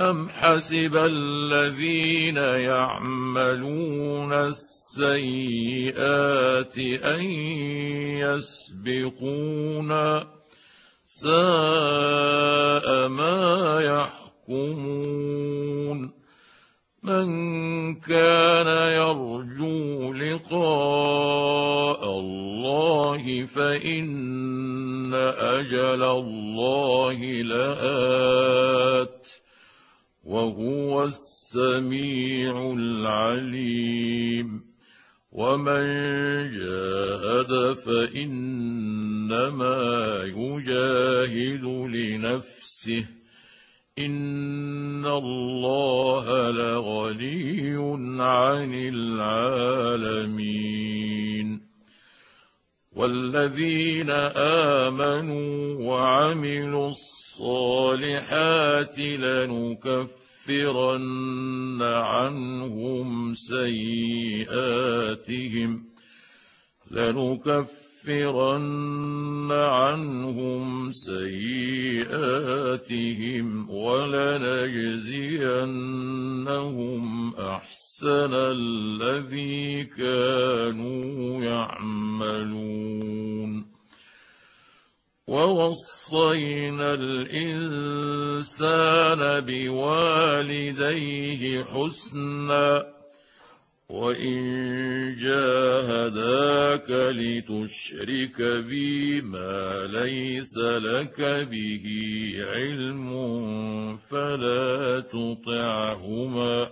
أم حسب الذين يعملون السيئات أن يسبقونا ساء ما يحكمون من كان يرجو لقاء الله فإن أجل الله لآت وهو السميع العليم. ومن جاهد فإنما يجاهد لنفسه. إن الله لغني عن العالمين. والذين آمنوا وعملوا الصالحات لنكفرن عنهم سيئاتهم لنكفرن عنهم سيئاتهم ولنجزينهم أحسن الذي كانوا يعملون. ووصينا الإنسان بوالديه حسنا وان جاهداك لتشرك بي ما ليس لك به علم فلا تطعهما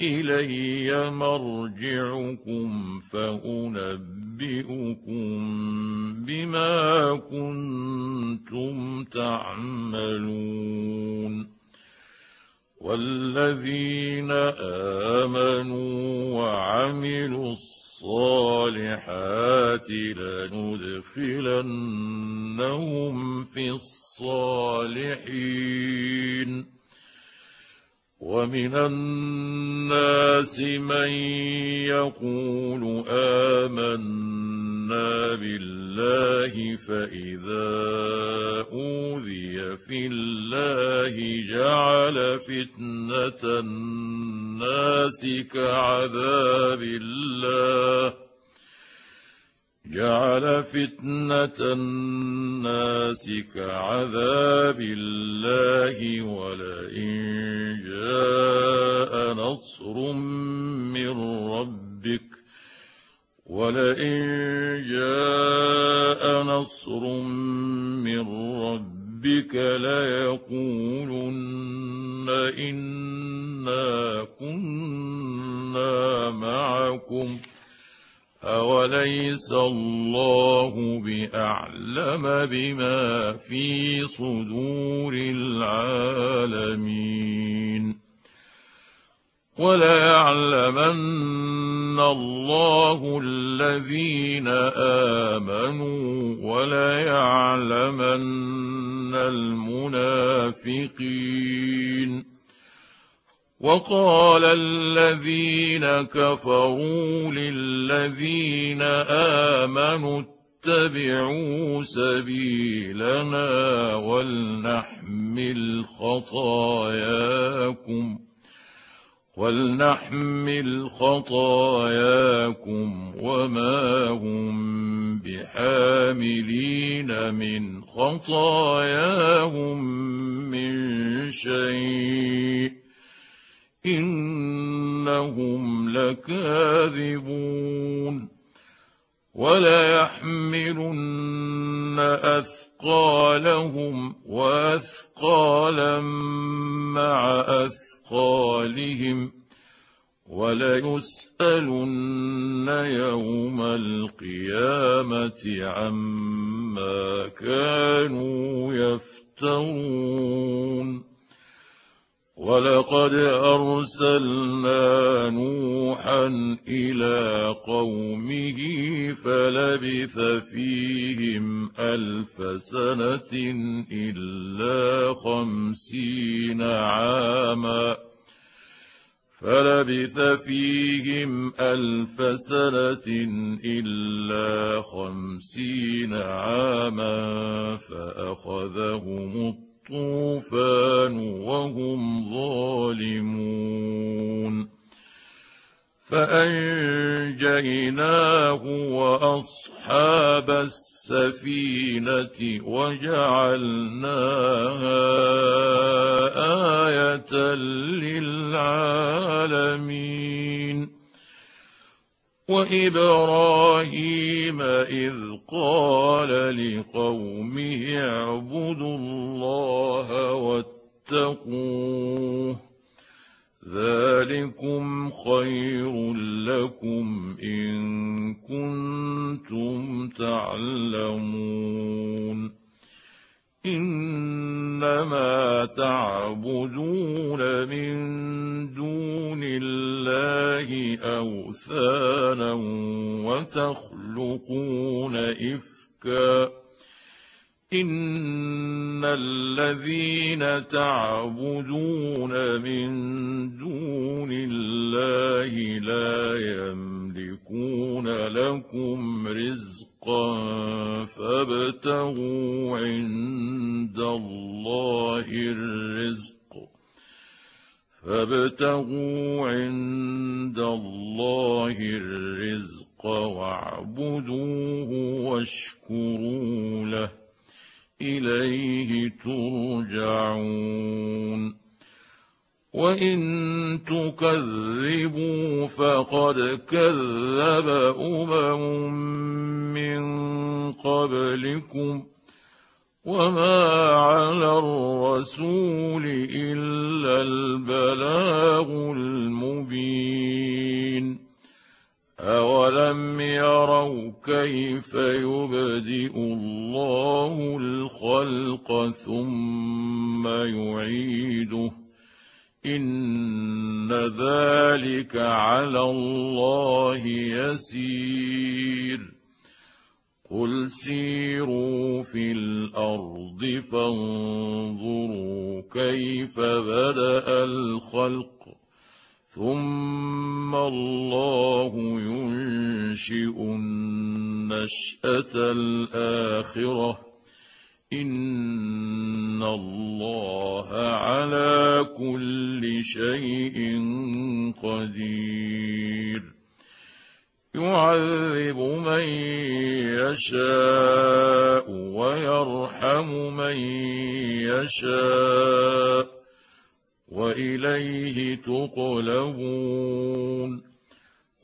الي مرجعكم فانبئكم بما كنتم تعملون والذين آمنوا وعملوا الصالحات لندخلنهم في الصالحين. ومن الناس من يقول آمنا بالله فإذا أوذي في الله جعل فتنة الناس كعذاب الله. جعل فتنة الناس كعذاب الله ولئن وقال الذين كفروا للذين آمنوا اتبعوا سبيلنا ولنحمل خطاياكم ولنحمل خطاياكم وما هم بحاملين من خطاياهم من شيء. إنهم لكاذبون وليحملن أثقالهم وأثقالا مع أثقالهم وليسألن يوم القيامة عما كانوا يفترون ولقد أرسلنا نوحا إلى قومه فلبث فيهم ألف سنة إلا خمسين عاما فلبث فيهم ألف سنة إلا خمسين عاما فأخذهم الطوفان وهم ظالمون. فأنجيناه وأصحاب السفينة وجعلناها آية للعالمين. وإبراهيم إذ قال لقومه اعبدوا الله واتقوه ذلكم خير لكم إن كنتم تعلمون إنما تعبدون من دون الله أوثانا وتخلقون إفكا. إن الذين تعبدون من دون الله لا يملكون لكم رزقا فابتغوا عند الله الرزق. فابتغوا عند الله الرزق واعبدوه واشكروا له. إليه ترجعون. وإن تكذبوا فقد كذب أمم من قبلكم وما على الرسول إلا البلاغ المبين أولم يروا كيف يبدئ الله الخلق ثم يعيده إن ذلك على الله يسير. قل سيروا في الأرض فانظروا كيف بدأ الخلق. ثم الله ينشئ النشأة الآخرة. ان الله على كل شيء قدير يعذب من يشاء ويرحم من يشاء واليه تقلبون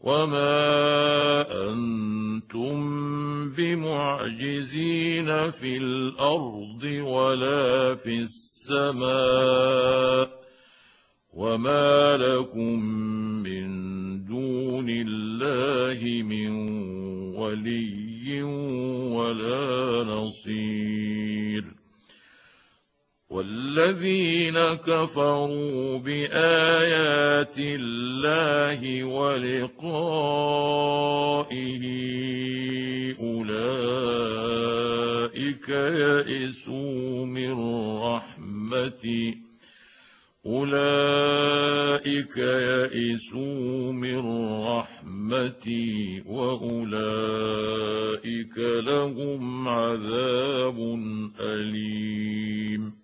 وما أنتم بمعجزين في الأرض ولا في السماء وما لكم من دون الله من ولي ولا نصير والذين كفروا بآيات الله ولقائه أولئك يئسوا من رحمتي أولئك يئسوا من رحمتي وأولئك لهم عذاب أليم.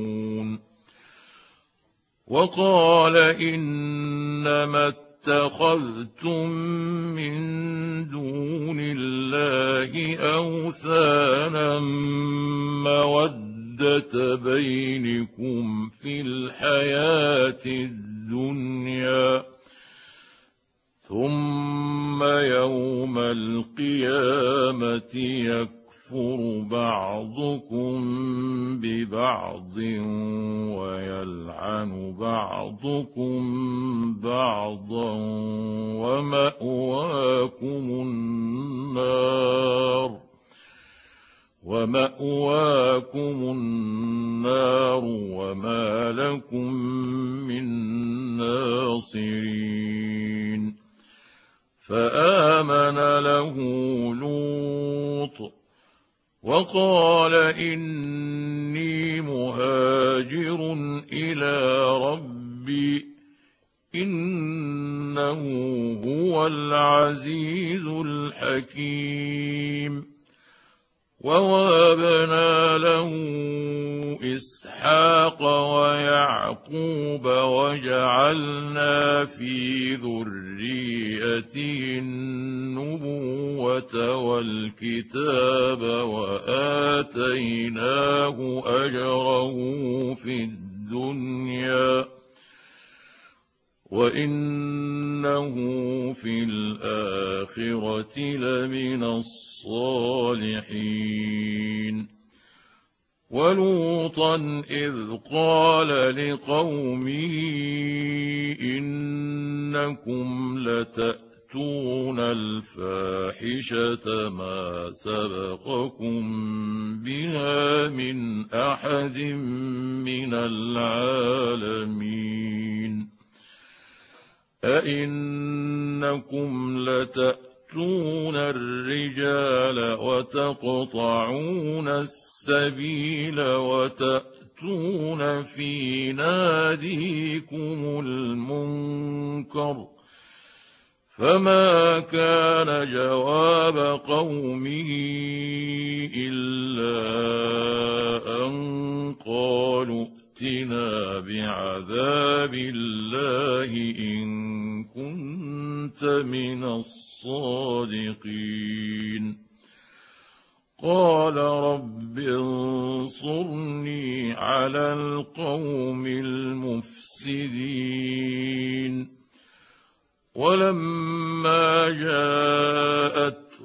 وقال إنما اتخذتم من دون الله أوثانا مودة بينكم في الحياة الدنيا ثم يوم القيامة يكفر بعضكم ببعض ويلعن بعضكم بعضا ومأواكم النار ومأواكم النار وما لكم من ناصرين فآمن له لوط وقال إني مهاجر إلى ربي إنه هو العزيز الحكيم. ووهبنا له إسحاق ويعقوب وجعلنا في ذريته النبوة والكتاب وآتيناه أجره في الدنيا. وانه في الاخره لمن الصالحين ولوطا اذ قال لقومه انكم لتاتون الفاحشه ما سبقكم بها من احد من العالمين أئنكم لتأتون الرجال وتقطعون السبيل وتأتون في ناديكم المنكر فما كان جواب قومه إلا أن قالوا ائتنا بعذاب الله إن كنت من الصادقين. قال رب انصرني على القوم المفسدين. ولما جاءت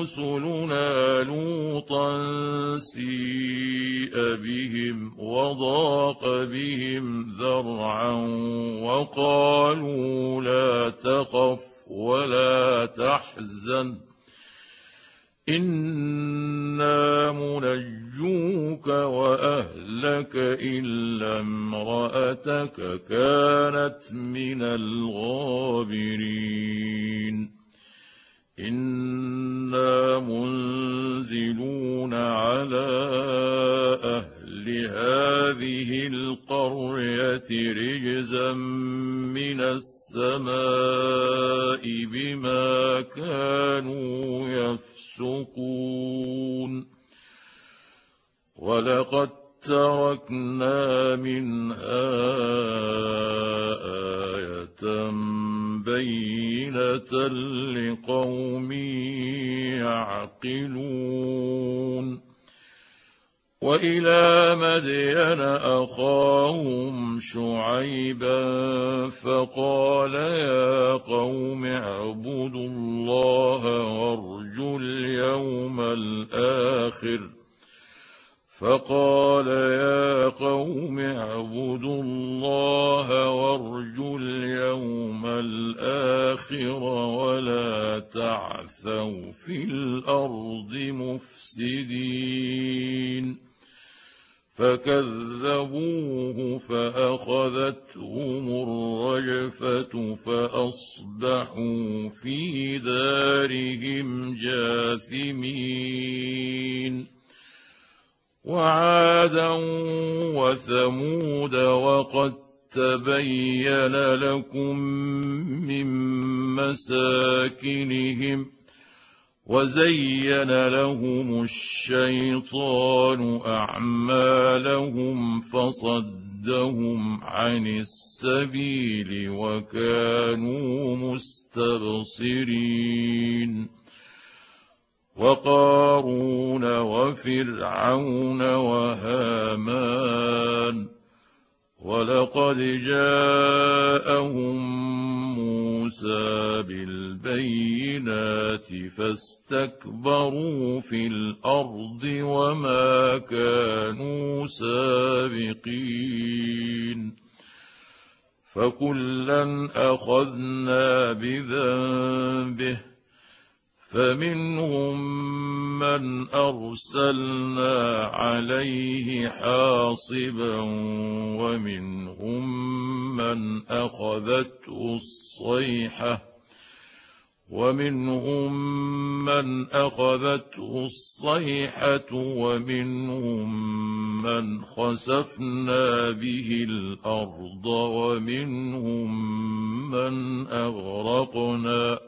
رسلنا لوطا سيء بهم وضاق بهم ذرعا وقالوا لا تخف ولا تحزن إنا منجوك وأهلك إلا امرأتك كانت من الغابرين منزلون على أهل هذه القرية رجزا من السماء بما كانوا يفسقون. ولقد تركنا منها آية بينة لقوم يعقلون. وإلى مدين أخاهم شعيبا فقال يا قوم اعبدوا الله وارجوا اليوم الآخر. فقال يا قوم اعبدوا الله وارجوا اليوم الآخر ولا تعثوا في الأرض مفسدين. فكذبوه فأخذتهم الرجفة فأصبحوا في وعادا وثمود وقد تبين لكم من مساكنهم وزين لهم الشيطان أعمالهم فصدهم عن السبيل وكانوا مستبصرين وقارون وفرعون وهامان ولقد جاءهم موسى بالبينات فاستكبروا في الأرض وما كانوا سابقين فكلا أخذنا بذنبه فمنهم من أرسلنا عليه حاصبا ومنهم من أخذته الصيحة ومنهم من أخذته الصيحة ومنهم من خسفنا به الأرض ومنهم من أغرقنا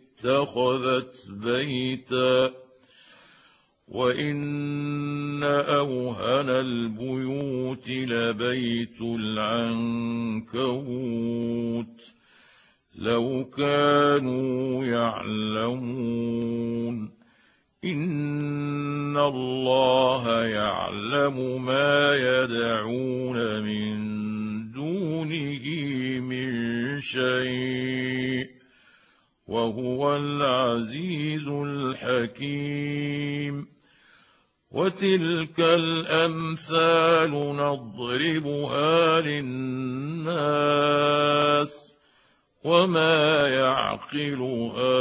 اتخذت بيتا وإن أوهن البيوت لبيت العنكبوت لو كانوا يعلمون إن الله يعلم ما يدعون من دونه من شيء وهو العزيز الحكيم. وتلك الأمثال نضربها للناس وما يعقلها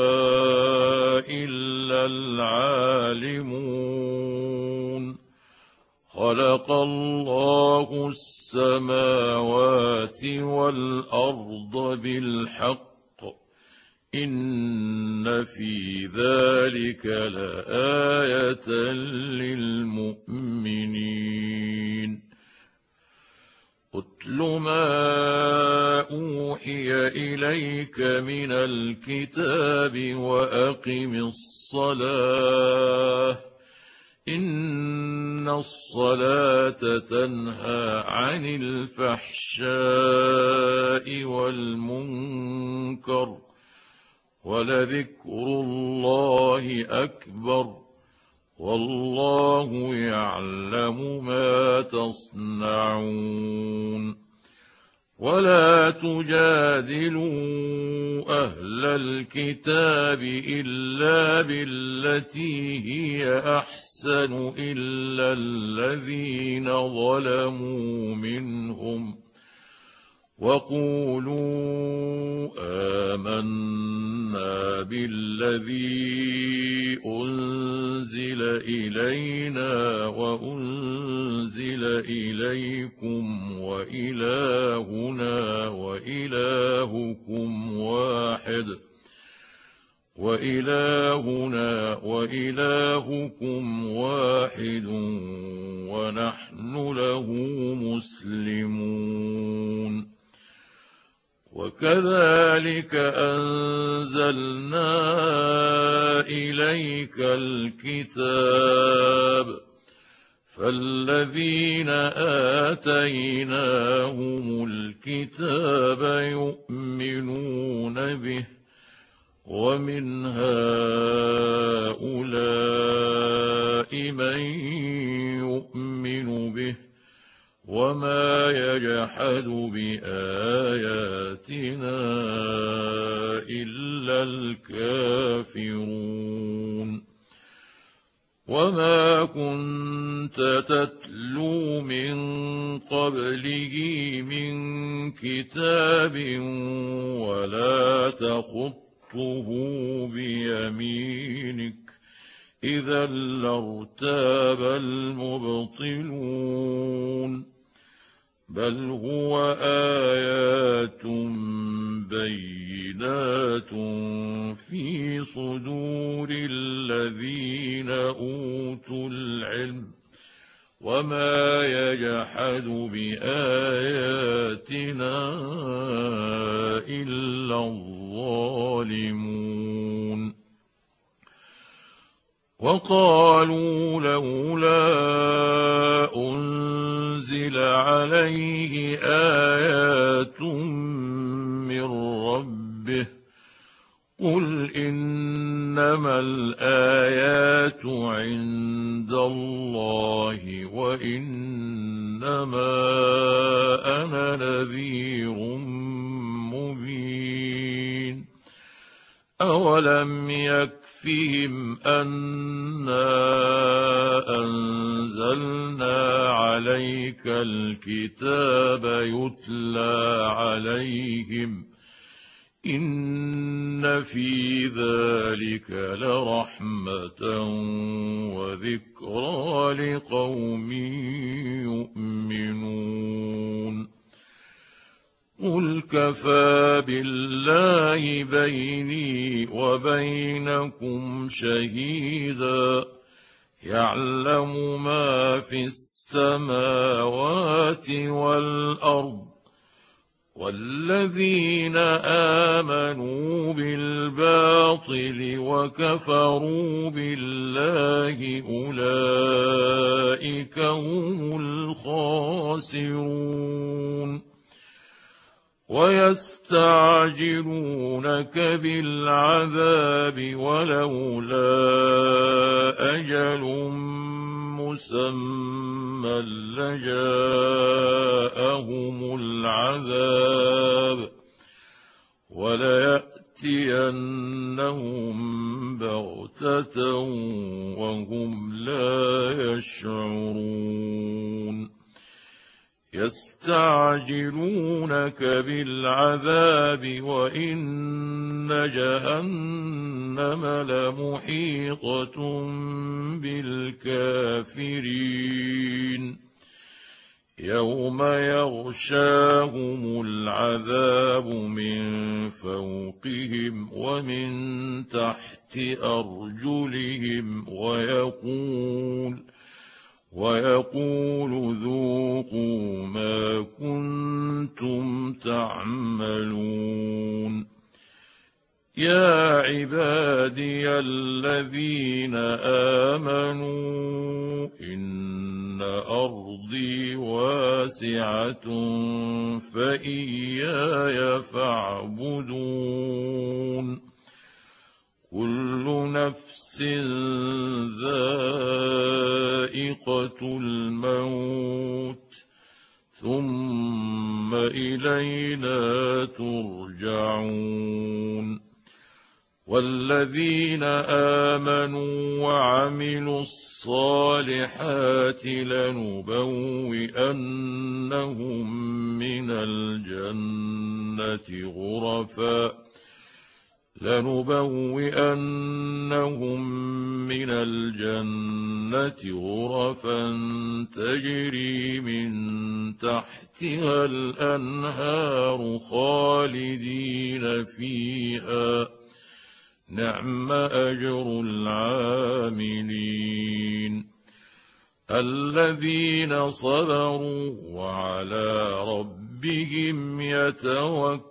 إلا العالمون. خلق الله السماوات والأرض بالحق ان في ذلك لايه للمؤمنين اتل ما اوحي اليك من الكتاب واقم الصلاه ان الصلاه تنهى عن الفحشاء والمنكر ولذكر الله أكبر والله يعلم ما تصنعون ولا تجادلوا أهل الكتاب إلا بالتي هي أحسن إلا الذين ظلموا منهم وقولوا آمنا بالذي أنزل إلينا وأنزل إليكم وإلهنا وإلهكم واحد وإلهنا وإلهكم واحد ونحن له مسلمون وكذلك أنزلنا إليك الكتاب فالذين آتيناهم الكتاب يؤمنون به ومن هؤلاء من يؤمن به وما يجحد باياتنا الا الكافرون وما كنت تتلو من قبله من كتاب ولا تخطه بيمينك اذا لارتاب المبطلون بل هو ايات بينات في صدور الذين اوتوا العلم وما يجحد باياتنا الا الظالمون وقالوا لولا أنزل عليه آيات من ربه قل إنما الآيات عند الله وإنما أنا نذير مبين أولم يك يكفهم أنا أنزلنا عليك الكتاب يتلى عليهم إن في ذلك لرحمة وذكرى لقوم يؤمنون قل كفى بالله بيني وبينكم شهيدا. يعلم ما في السماوات والأرض والذين آمنوا بالباطل وكفروا بالله أولئك هم الخاسرون. ويستعجلونك بالعذاب ولولا أجل مسمى لجاءهم العذاب وليأتينهم بغتة وهم لا يشعرون يستعجلونك بالعذاب وإن جهنم لمحيطة بالكافرين. يوم يغشاهم العذاب من فوقهم ومن تحت أرجلهم ويقول ويقول ذوقوا ما كنتم تعملون. يا عبادي الذين آمنوا إن أرضي واسعة فإياي فاعبدون. كل نفس ذائقة الموت ثم إلينا ترجعون. والذين آمنوا وعملوا الصالحات لنبوئنهم من الجنة غرفا. لنبوئنهم من الجنة غرفا تجري من تحتها الأنهار خالدين فيها. نعم أجر العاملين. الذين صبروا وعلى ربهم يتوكلون.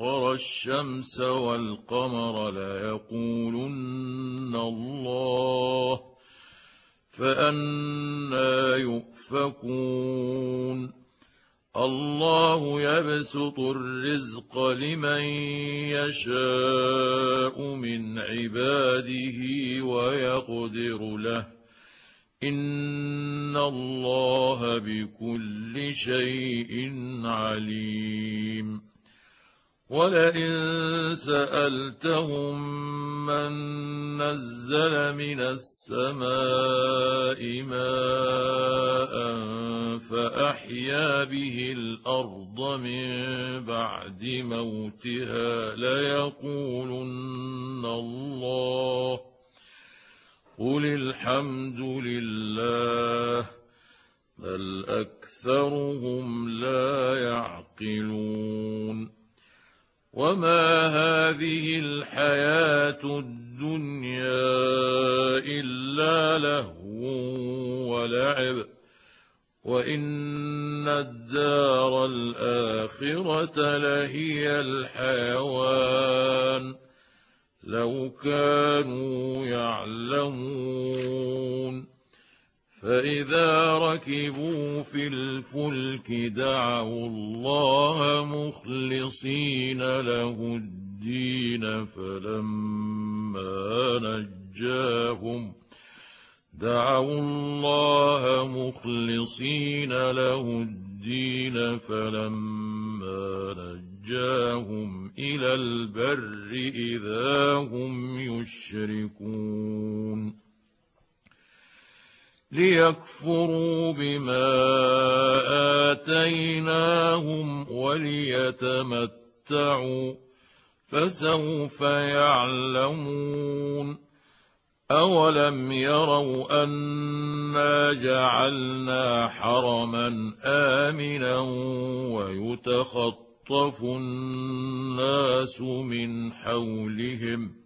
الشمس والقمر ليقولن الله فانى يؤفكون. الله يبسط الرزق لمن يشاء من عباده ويقدر له. إن الله بكل شيء عليم. ولئن سألتهم من نزل من السماء ماء فأحيا به الأرض من بعد موتها ليقولن الله قل الحمد لله بل أكثرهم لا يعقلون وما هذه الحياة الدنيا الا لهو ولعب وان الدار الاخره لهي الحيوان لو كانوا يعلمون فإذا ركبوا في الفلك دعوا الله مخلصين له الدين فلما نجاهم دعوا الله مخلصين له الدين فلما نجاهم إلى البر إذا هم يشركون. ليكفروا بما آتيناهم وليتمتعوا فسوف يعلمون أولم يروا أنا جعلنا حرما آمنا ويتخطف الناس من حولهم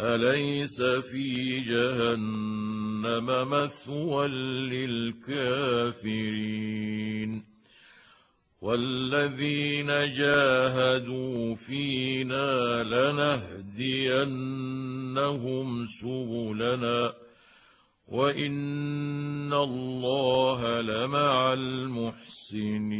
أليس في جهنم مثوى للكافرين؟ والذين جاهدوا فينا لنهدينهم سبلنا وإن الله لمع المحسنين.